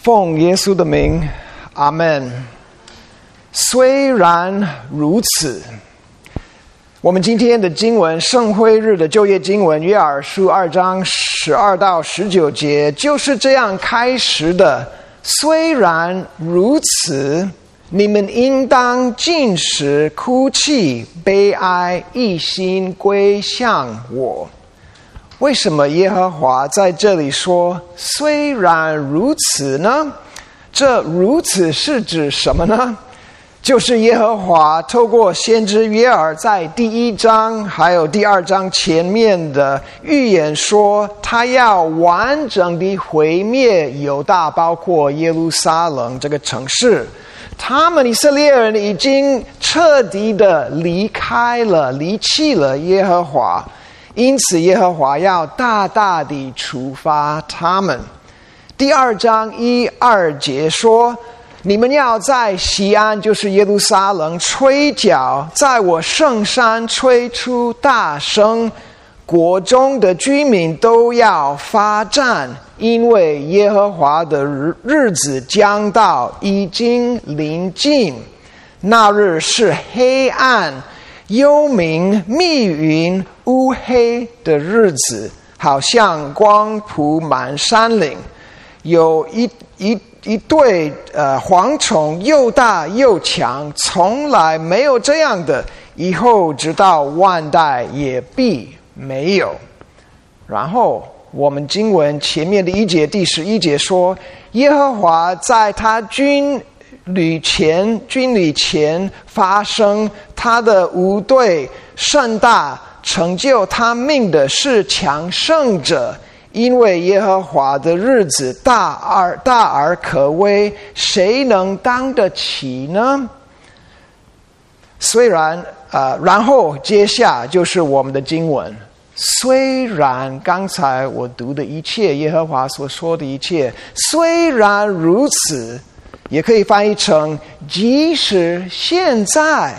奉耶稣的名，阿门。虽然如此，我们今天的经文圣辉日的就业经文约珥书二章十二到十九节就是这样开始的。虽然如此，你们应当进食、哭泣、悲哀，一心归向我。为什么耶和华在这里说“虽然如此”呢？这“如此”是指什么呢？就是耶和华透过先知约尔在第一章还有第二章前面的预言说，他要完整的毁灭犹大，包括耶路撒冷这个城市。他们以色列人已经彻底的离开了、离弃了耶和华。因此，耶和华要大大地处罚他们。第二章一二节说：“你们要在西安，就是耶路撒冷，吹角，在我圣山吹出大声，国中的居民都要发战，因为耶和华的日日子将到，已经临近。那日是黑暗。”幽冥密云乌黑的日子，好像光铺满山岭。有一一一对呃蝗虫，又大又强，从来没有这样的，以后直到万代也必没有。然后我们经文前面的一节第十一节说，耶和华在他军。旅前军旅前发生他的无对盛大成就他命的是强盛者，因为耶和华的日子大而大而可畏，谁能当得起呢？虽然啊，然后接下就是我们的经文。虽然刚才我读的一切，耶和华所说的一切，虽然如此。也可以翻译成：即使现在，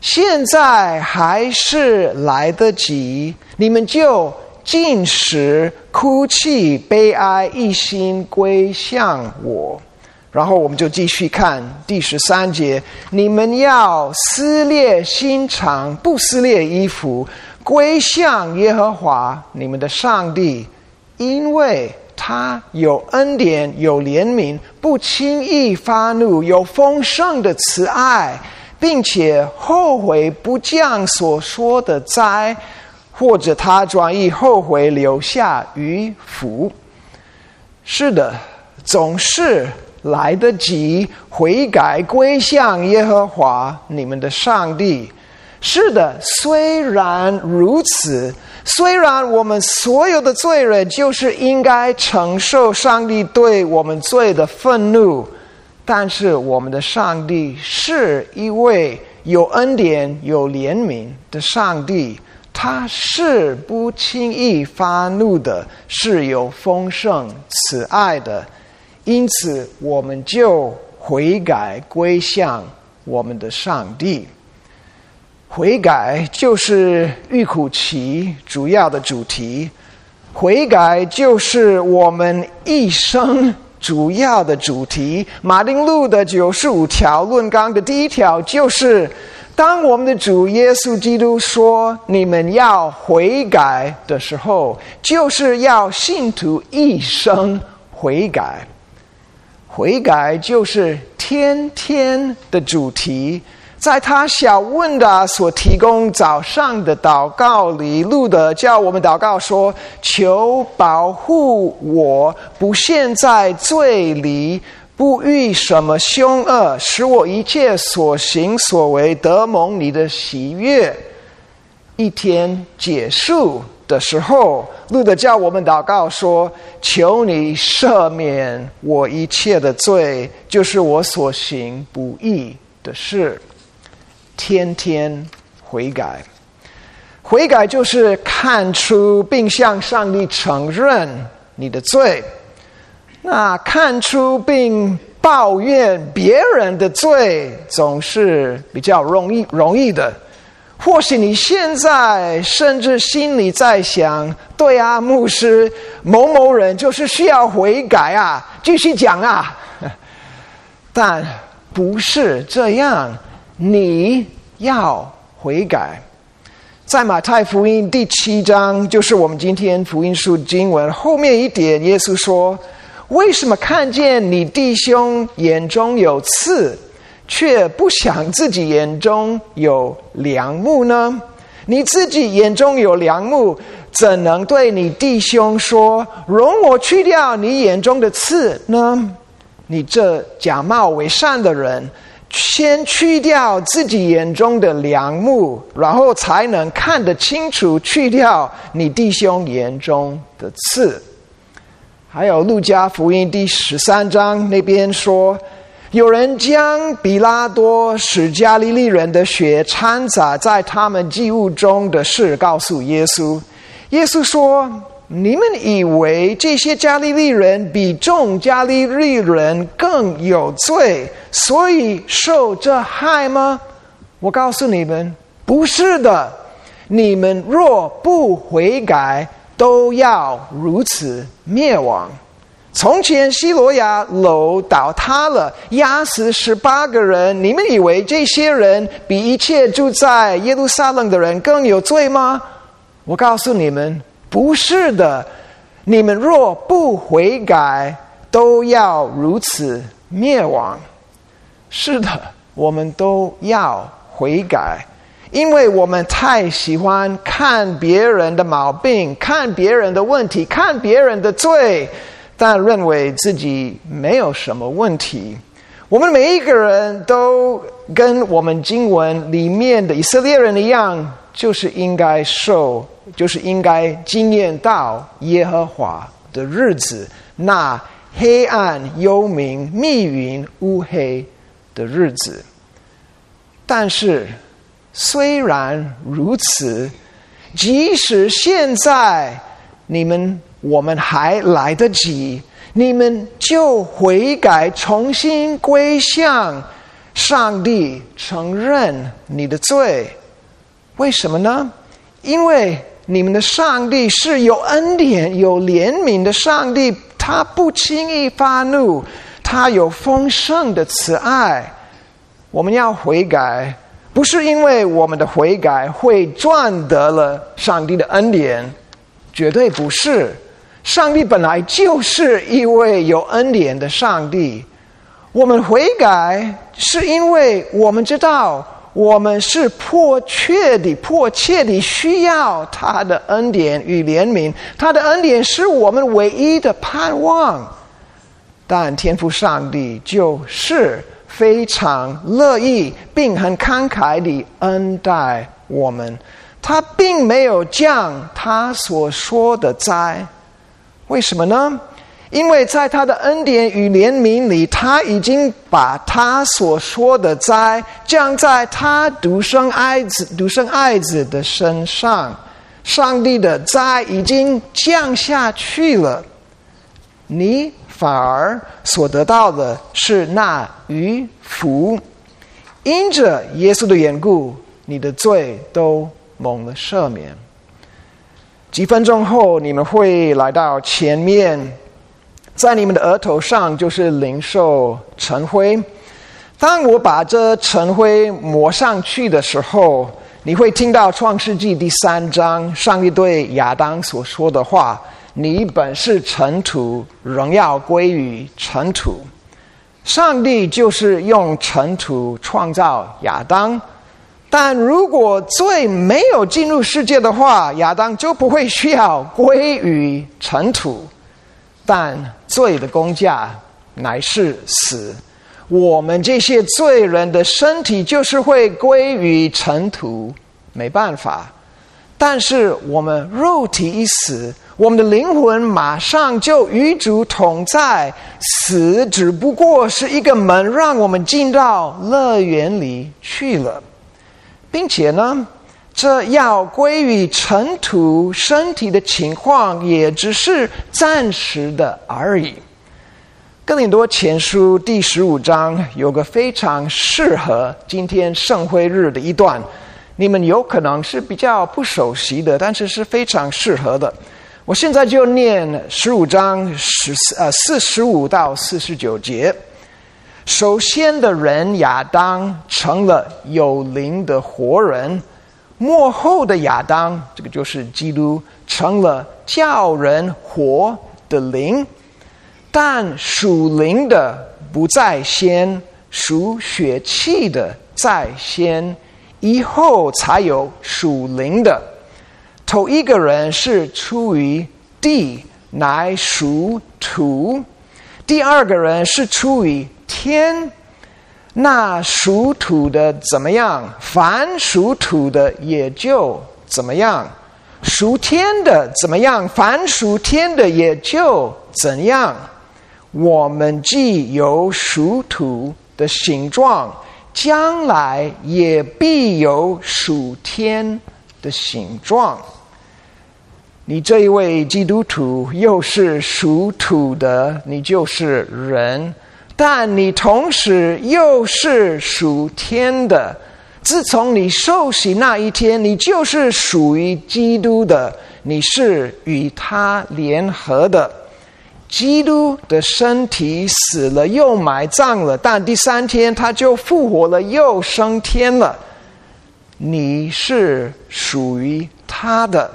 现在还是来得及，你们就进食、哭泣、悲哀，一心归向我。然后我们就继续看第十三节：你们要撕裂心肠，不撕裂衣服，归向耶和华你们的上帝，因为。他有恩典，有怜悯，不轻易发怒，有丰盛的慈爱，并且后悔不降所说的灾，或者他转意后悔留下余福。是的，总是来得及悔改归向耶和华你们的上帝。是的，虽然如此。虽然我们所有的罪人就是应该承受上帝对我们罪的愤怒，但是我们的上帝是一位有恩典、有怜悯的上帝，他是不轻易发怒的，是有丰盛慈爱的，因此我们就悔改归向我们的上帝。悔改就是欲苦期主要的主题，悔改就是我们一生主要的主题。马丁路的九十五条论纲的第一条就是：当我们的主耶稣基督说你们要悔改的时候，就是要信徒一生悔改。悔改就是天天的主题。在他小问的所提供早上的祷告里，路德叫我们祷告说：“求保护我不陷在罪里，不遇什么凶恶，使我一切所行所为得蒙你的喜悦。”一天结束的时候，路德叫我们祷告说：“求你赦免我一切的罪，就是我所行不义的事。”天天悔改，悔改就是看出并向上帝承认你的罪。那看出并抱怨别人的罪，总是比较容易容易的。或许你现在甚至心里在想：对啊，牧师某某人就是需要悔改啊，继续讲啊。但不是这样，你要悔改。在马太福音第七章，就是我们今天福音书经文后面一点，耶稣说：“为什么看见你弟兄眼中有刺？”却不想自己眼中有良木呢？你自己眼中有良木，怎能对你弟兄说：“容我去掉你眼中的刺呢？”你这假冒为善的人，先去掉自己眼中的良木，然后才能看得清楚去掉你弟兄眼中的刺。还有路加福音第十三章那边说。有人将比拉多使加利利人的血掺杂在他们祭物中的事告诉耶稣。耶稣说：“你们以为这些加利利人比众加利利人更有罪，所以受这害吗？我告诉你们，不是的。你们若不悔改，都要如此灭亡。”从前西罗亚楼倒塌了，压死十八个人。你们以为这些人比一切住在耶路撒冷的人更有罪吗？我告诉你们，不是的。你们若不悔改，都要如此灭亡。是的，我们都要悔改，因为我们太喜欢看别人的毛病，看别人的问题，看别人的罪。但认为自己没有什么问题。我们每一个人都跟我们经文里面的以色列人一样，就是应该受，就是应该经验到耶和华的日子，那黑暗、幽冥、密云、乌黑的日子。但是，虽然如此，即使现在你们。我们还来得及，你们就悔改，重新归向上帝，承认你的罪。为什么呢？因为你们的上帝是有恩典、有怜悯的上帝，他不轻易发怒，他有丰盛的慈爱。我们要悔改，不是因为我们的悔改会赚得了上帝的恩典，绝对不是。上帝本来就是一位有恩典的上帝，我们悔改是因为我们知道我们是迫切的、迫切的需要他的恩典与怜悯，他的恩典是我们唯一的盼望。但天父上帝就是非常乐意并很慷慨的恩待我们，他并没有降他所说的灾。为什么呢？因为在他的恩典与怜悯里，他已经把他所说的灾降在他独生爱子、独生爱子的身上。上帝的灾已经降下去了，你反而所得到的是那余福。因着耶稣的缘故，你的罪都蒙了赦免。几分钟后，你们会来到前面，在你们的额头上就是灵兽尘灰。当我把这尘灰抹上去的时候，你会听到创世纪第三章上帝对亚当所说的话：“你本是尘土，荣耀归于尘土。”上帝就是用尘土创造亚当。但如果罪没有进入世界的话，亚当就不会需要归于尘土。但罪的工价乃是死，我们这些罪人的身体就是会归于尘土，没办法。但是我们肉体一死，我们的灵魂马上就与主同在。死只不过是一个门，让我们进到乐园里去了。并且呢，这要归于尘土身体的情况，也只是暂时的而已。哥林多前书第十五章有个非常适合今天圣辉日的一段，你们有可能是比较不熟悉的，但是是非常适合的。我现在就念十五章十四呃四十五到四十九节。首先的人亚当成了有灵的活人，末后的亚当，这个就是基督，成了叫人活的灵。但属灵的不在先，属血气的在先。以后才有属灵的。头一个人是出于地，乃属土；第二个人是出于天。那属土的怎么样？凡属土的也就怎么样；属天的怎么样？凡属天的也就怎样。我们既有属土的形状。将来也必有属天的形状。你这一位基督徒又是属土的，你就是人；但你同时又是属天的。自从你受洗那一天，你就是属于基督的，你是与他联合的。基督的身体死了，又埋葬了，但第三天他就复活了，又升天了。你是属于他的，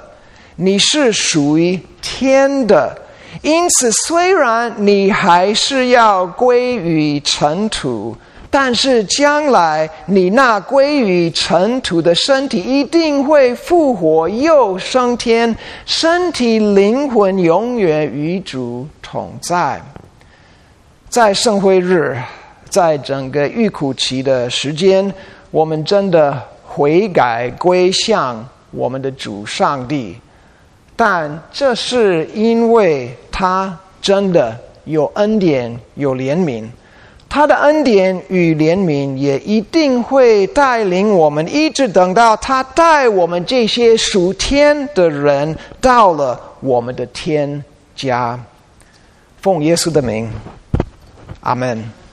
你是属于天的，因此虽然你还是要归于尘土。但是将来你那归于尘土的身体一定会复活又升天，身体灵魂永远与主同在。在圣会日，在整个预苦期的时间，我们真的悔改归向我们的主上帝，但这是因为他真的有恩典有怜悯。他的恩典与怜悯也一定会带领我们，一直等到他带我们这些属天的人到了我们的天家。奉耶稣的名，阿门。